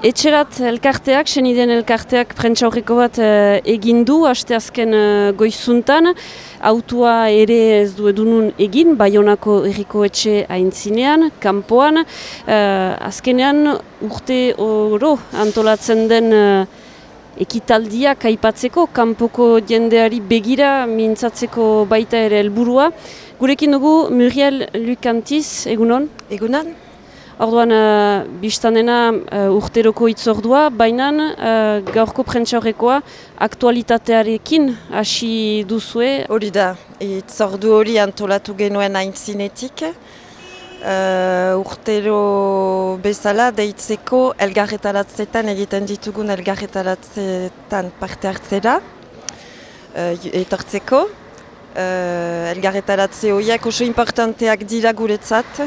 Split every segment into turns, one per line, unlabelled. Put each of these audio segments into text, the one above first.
Etxerat elkarteak, seniden elkarteak prentsa horreko bat uh, egin du, haste azken uh, goizuntan, autua ere ez du edunun egin, Baionako erriko etxe aintzinean, kanpoan, uh, azkenean urte oro antolatzen den uh, ekitaldiak aipatzeko, kanpoko jendeari begira mintzatzeko baita ere helburua. Gurekin dugu Muriel Lukantiz, egunon?
Egunon?
Orduan, uh, biztanena uh, urteroko itzordua, baina uh, gaurko prentsaurrekoa aktualitatearekin hasi duzue.
Hori da, itzordu hori antolatu genuen aintzinetik. Uh, urtero bezala deitzeko elgarretaratzetan egiten ditugun elgarretaratzetan parte hartzera. Uh, etortzeko. Uh, elgarretaratze horiek oso importanteak dira guretzat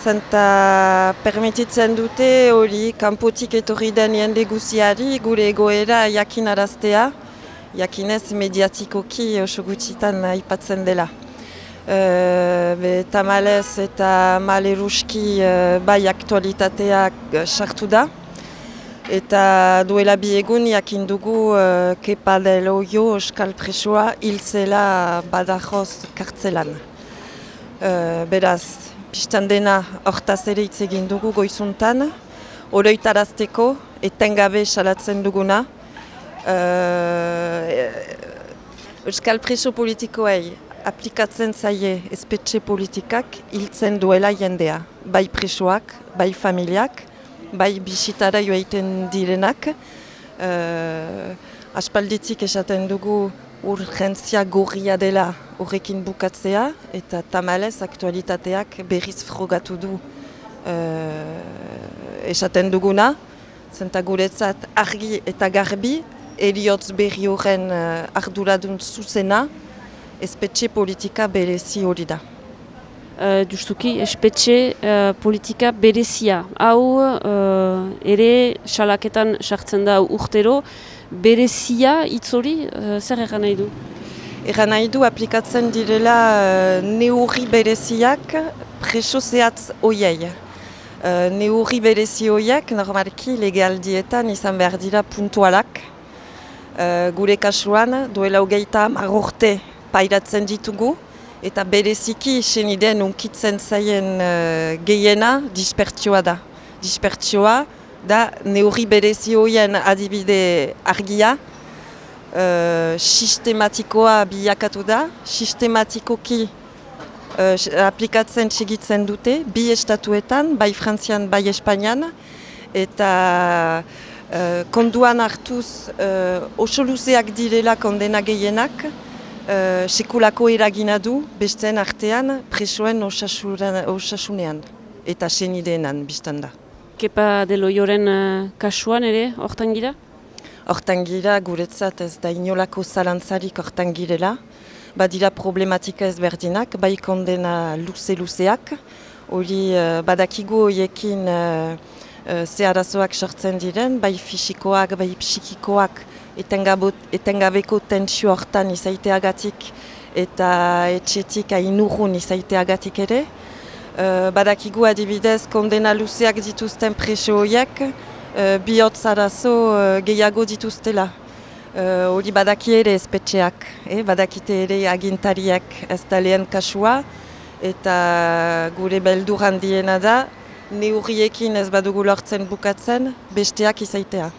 zenta permititzen dute hori kanpotik etorri den jende guziari gure egoera jakin araztea, jakinez mediatikoki oso gutxitan aipatzen dela. Be, tamalez eta maleruski uh, bai aktualitateak sartu da. Eta duela bi egun jakin dugu uh, kepa del oio oskal presoa hil zela badajoz kartzelan. Uh, beraz, Pistan dena hortaz ere hitz egin dugu goizuntan, oroitarazteko, etengabe salatzen duguna. Uh, Euskal preso politikoei aplikatzen zaie espetxe politikak hiltzen duela jendea. Bai presoak, bai familiak, bai bisitara joaiten direnak. Uh, aspalditzik esaten dugu urgentzia gorria dela horrekin bukatzea eta tamalez aktualitateak berriz frogatu du uh, esaten duguna. Zenta guretzat argi eta garbi, eriotz berri horren uh, arduradun zuzena, espetxe politika berezi hori da.
Uh, justuki, espetxe uh, politika berezia. Hau uh, ere salaketan sartzen da urtero, berezia hitz hori uh, zer egan nahi du?
Egan nahi du aplikatzen direla uh, neurri bereziak preso zehatz oiei. Uh, neurri berezi oiek normalki legaldietan izan behar dira puntualak. Uh, gure kasuan duela hogeita marrorte pairatzen ditugu eta bereziki senideen unkitzen zaien uh, gehiena dispertsioa da. Dispertsioa da neurri berezi hoien adibide argia, uh, sistematikoa bilakatu da, sistematikoki uh, aplikatzen txigitzen dute, bi estatuetan, bai Frantzian, bai Espainian, eta uh, konduan hartuz uh, oso luzeak direla kondena gehienak, uh, sekulako eragina du besteen artean presoen osasunean eta senideenan biztan da.
Kepa de loioren uh, kasuan ere, hortan gira?
Hortan gira, guretzat ez da inolako zalantzarik hortan girela. Badira problematika ezberdinak, bai kondena luze-luzeak. Hori uh, badakigu horiekin uh, uh, ze arazoak sortzen diren, bai fisikoak, bai psikikoak, etengabeko tentsio hortan izaiteagatik eta etxetik hain urrun izaiteagatik ere. Uh, badakigu adibidez kondena luzeak dituzten preso horiek, uh, bihotz arazo uh, gehiago dituztela. Hori badaki ere espetxeak, eh? badakite ere agintariak ez da lehen kasua, eta gure beldur handiena da, neurriekin ez badugu lortzen bukatzen, besteak izaitea.